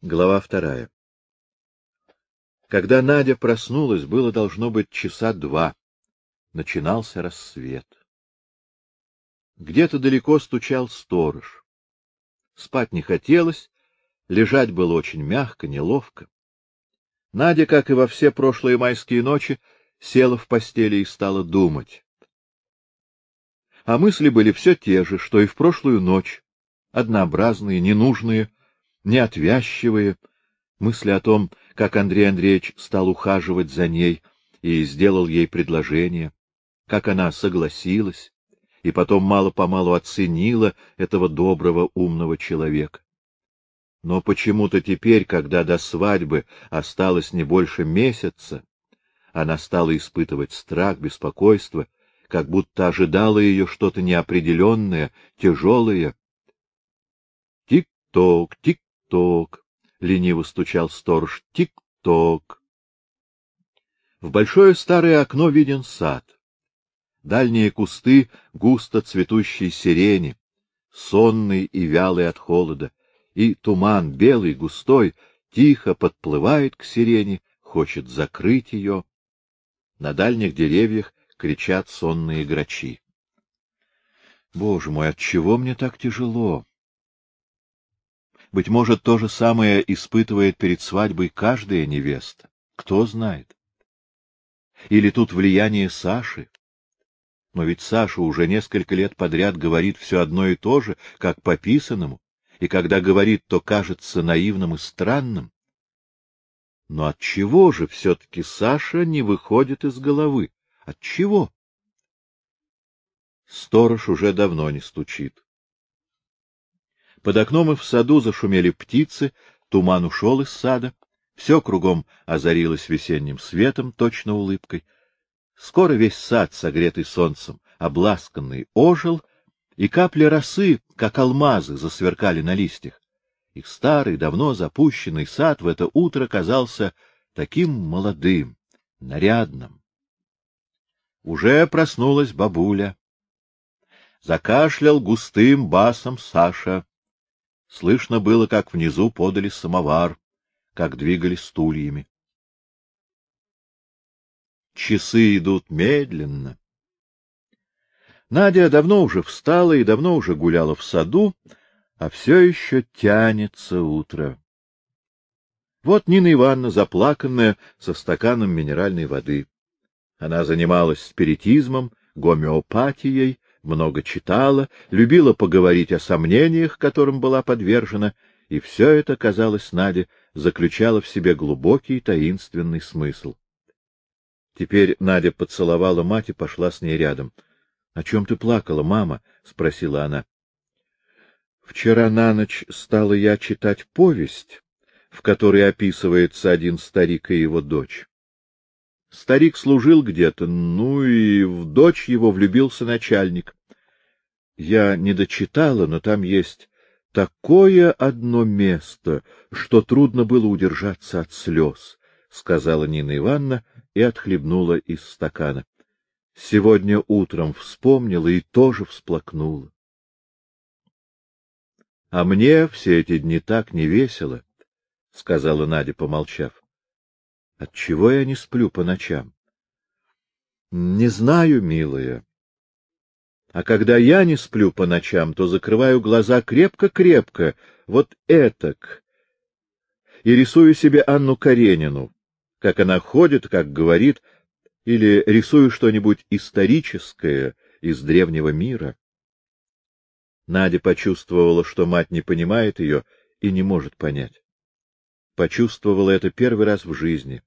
Глава вторая. Когда Надя проснулась, было должно быть часа два. Начинался рассвет. Где-то далеко стучал сторож. Спать не хотелось, лежать было очень мягко, неловко. Надя, как и во все прошлые майские ночи, села в постели и стала думать. А мысли были все те же, что и в прошлую ночь, однообразные, ненужные, неотвязчивые, мысли о том, как Андрей Андреевич стал ухаживать за ней и сделал ей предложение, как она согласилась и потом мало-помалу оценила этого доброго, умного человека. Но почему-то теперь, когда до свадьбы осталось не больше месяца, она стала испытывать страх, беспокойство, как будто ожидало ее что-то неопределенное, тяжелое. Тик-ток, тик тик-ток, — лениво стучал сторож, — тик-ток. В большое старое окно виден сад. Дальние кусты густо цветущей сирени, сонный и вялый от холода, и туман белый, густой, тихо подплывает к сирени, хочет закрыть ее. На дальних деревьях кричат сонные грачи. Боже мой, от чего мне так тяжело? Быть может, то же самое испытывает перед свадьбой каждая невеста. Кто знает? Или тут влияние Саши? Но ведь Саша уже несколько лет подряд говорит все одно и то же, как по писанному, и когда говорит, то кажется наивным и странным. Но от чего же все-таки Саша не выходит из головы? От чего? Сторож уже давно не стучит. Под окном и в саду зашумели птицы, туман ушел из сада, все кругом озарилось весенним светом, точно улыбкой. Скоро весь сад, согретый солнцем, обласканный, ожил, и капли росы, как алмазы, засверкали на листьях. Их старый, давно запущенный сад в это утро казался таким молодым, нарядным. Уже проснулась бабуля. Закашлял густым басом Саша. Слышно было, как внизу подали самовар, как двигали стульями. Часы идут медленно. Надя давно уже встала и давно уже гуляла в саду, а все еще тянется утро. Вот Нина Ивановна, заплаканная, со стаканом минеральной воды. Она занималась спиритизмом, гомеопатией, много читала, любила поговорить о сомнениях, которым была подвержена, и все это, казалось Наде, заключало в себе глубокий таинственный смысл. Теперь Надя поцеловала мать и пошла с ней рядом. — О чем ты плакала, мама? — спросила она. — Вчера на ночь стала я читать повесть, в которой описывается один старик и его дочь. Старик служил где-то, ну и в дочь его влюбился начальник. Я не дочитала, но там есть такое одно место, что трудно было удержаться от слез, — сказала Нина Ивановна и отхлебнула из стакана. Сегодня утром вспомнила и тоже всплакнула. — А мне все эти дни так не весело, — сказала Надя, помолчав. Отчего я не сплю по ночам? Не знаю, милая. А когда я не сплю по ночам, то закрываю глаза крепко-крепко, вот этак, и рисую себе Анну Каренину, как она ходит, как говорит, или рисую что-нибудь историческое из древнего мира. Надя почувствовала, что мать не понимает ее и не может понять. Почувствовала это первый раз в жизни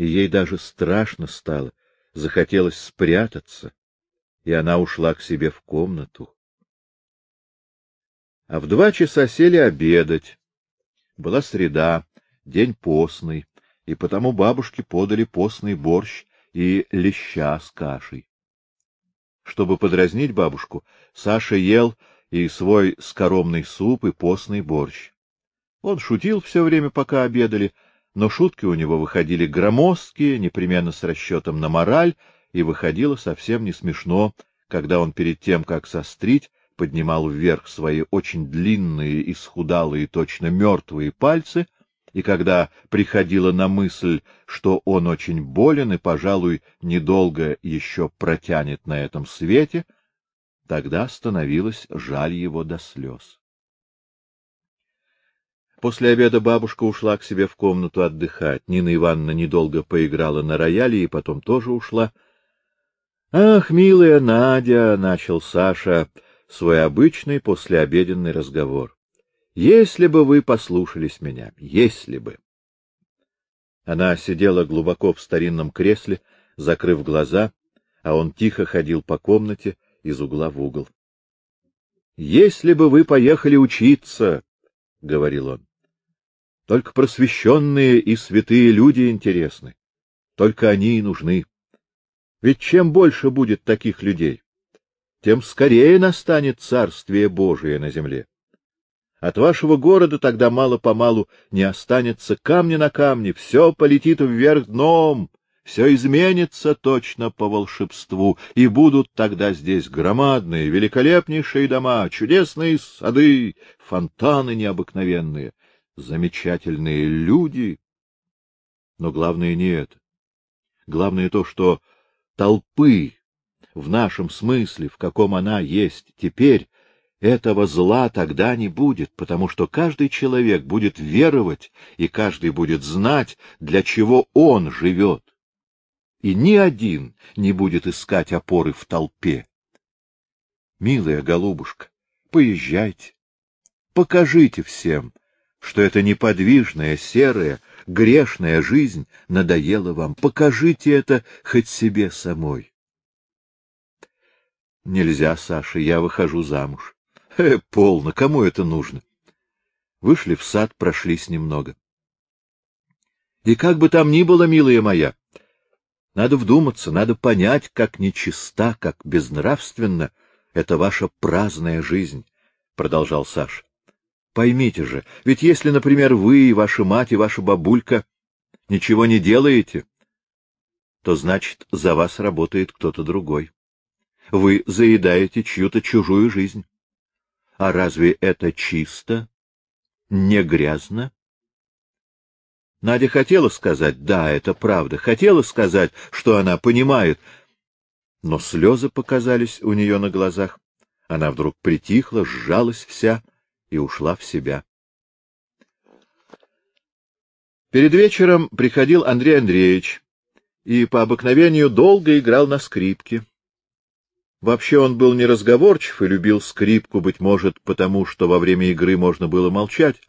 и ей даже страшно стало, захотелось спрятаться, и она ушла к себе в комнату. А в два часа сели обедать. Была среда, день постный, и потому бабушке подали постный борщ и леща с кашей. Чтобы подразнить бабушку, Саша ел и свой скоромный суп, и постный борщ. Он шутил все время, пока обедали, но шутки у него выходили громоздкие, непременно с расчетом на мораль, и выходило совсем не смешно, когда он перед тем, как сострить, поднимал вверх свои очень длинные, и исхудалые, точно мертвые пальцы, и когда приходила на мысль, что он очень болен и, пожалуй, недолго еще протянет на этом свете, тогда становилось жаль его до слез. После обеда бабушка ушла к себе в комнату отдыхать. Нина Ивановна недолго поиграла на рояле и потом тоже ушла. — Ах, милая Надя! — начал Саша свой обычный послеобеденный разговор. — Если бы вы послушались меня, если бы! Она сидела глубоко в старинном кресле, закрыв глаза, а он тихо ходил по комнате из угла в угол. — Если бы вы поехали учиться, — говорил он, только просвещенные и святые люди интересны. Только они и нужны. Ведь чем больше будет таких людей, тем скорее настанет Царствие Божие на земле. От вашего города тогда мало-помалу не останется камня на камне, все полетит вверх дном, все изменится точно по волшебству, и будут тогда здесь громадные, великолепнейшие дома, чудесные сады, фонтаны необыкновенные замечательные люди. Но главное не это. Главное то, что толпы, в нашем смысле, в каком она есть теперь, этого зла тогда не будет, потому что каждый человек будет веровать, и каждый будет знать, для чего он живет. И ни один не будет искать опоры в толпе. Милая голубушка, поезжайте, покажите всем, что эта неподвижная, серая, грешная жизнь надоела вам. Покажите это хоть себе самой. Нельзя, Саша, я выхожу замуж. Э, полно, кому это нужно? Вышли в сад, прошлись немного. И как бы там ни было, милая моя, надо вдуматься, надо понять, как нечиста, как безнравственна эта ваша праздная жизнь, — продолжал Саша. Поймите же, ведь если, например, вы и ваша мать и ваша бабулька ничего не делаете, то значит, за вас работает кто-то другой. Вы заедаете чью-то чужую жизнь. А разве это чисто? Не грязно? Надя хотела сказать, да, это правда, хотела сказать, что она понимает, но слезы показались у нее на глазах. Она вдруг притихла, сжалась вся и ушла в себя. Перед вечером приходил Андрей Андреевич и по обыкновению долго играл на скрипке. Вообще он был неразговорчив и любил скрипку, быть может, потому что во время игры можно было молчать.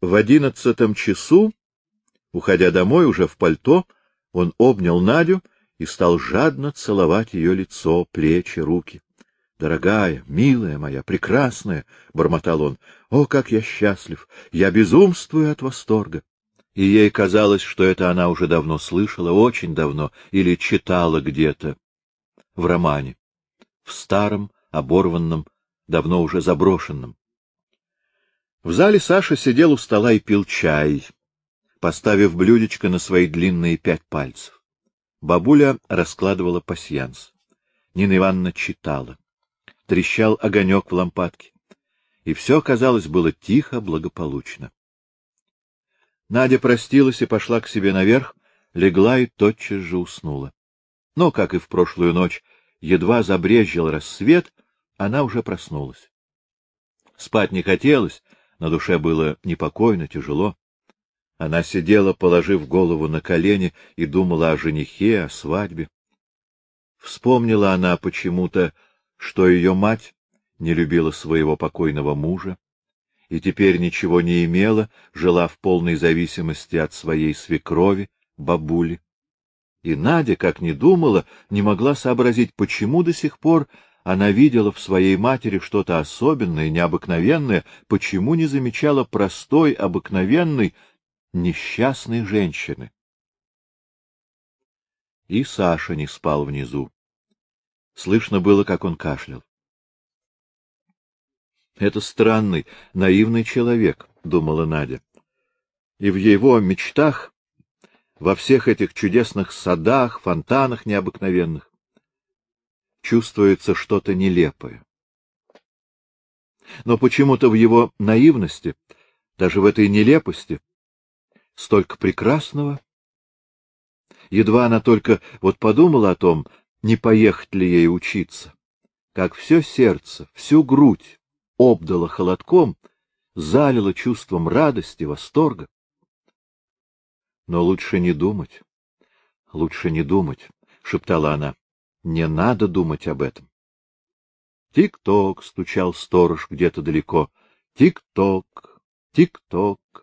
В одиннадцатом часу, уходя домой уже в пальто, он обнял Надю и стал жадно целовать ее лицо, плечи, руки. Дорогая, милая моя, прекрасная, — бормотал он, — о, как я счастлив! Я безумствую от восторга! И ей казалось, что это она уже давно слышала, очень давно, или читала где-то в романе, в старом, оборванном, давно уже заброшенном. В зале Саша сидел у стола и пил чай, поставив блюдечко на свои длинные пять пальцев. Бабуля раскладывала пасьянс. Нина Ивановна читала трещал огонек в лампадке. И все, казалось, было тихо, благополучно. Надя простилась и пошла к себе наверх, легла и тотчас же уснула. Но, как и в прошлую ночь, едва забрезжил рассвет, она уже проснулась. Спать не хотелось, на душе было непокойно, тяжело. Она сидела, положив голову на колени, и думала о женихе, о свадьбе. Вспомнила она почему-то что ее мать не любила своего покойного мужа и теперь ничего не имела, жила в полной зависимости от своей свекрови, бабули. И Надя, как ни думала, не могла сообразить, почему до сих пор она видела в своей матери что-то особенное, необыкновенное, почему не замечала простой, обыкновенной, несчастной женщины. И Саша не спал внизу. Слышно было, как он кашлял. Это странный, наивный человек, думала Надя. И в его мечтах, во всех этих чудесных садах, фонтанах необыкновенных, чувствуется что-то нелепое. Но почему-то в его наивности, даже в этой нелепости, столько прекрасного. Едва она только вот подумала о том, не поехать ли ей учиться, как все сердце, всю грудь обдало холодком, залило чувством радости, восторга. Но лучше не думать, лучше не думать, — шептала она. — Не надо думать об этом. Тик-ток, — стучал сторож где-то далеко. Тик-ток, тик-ток.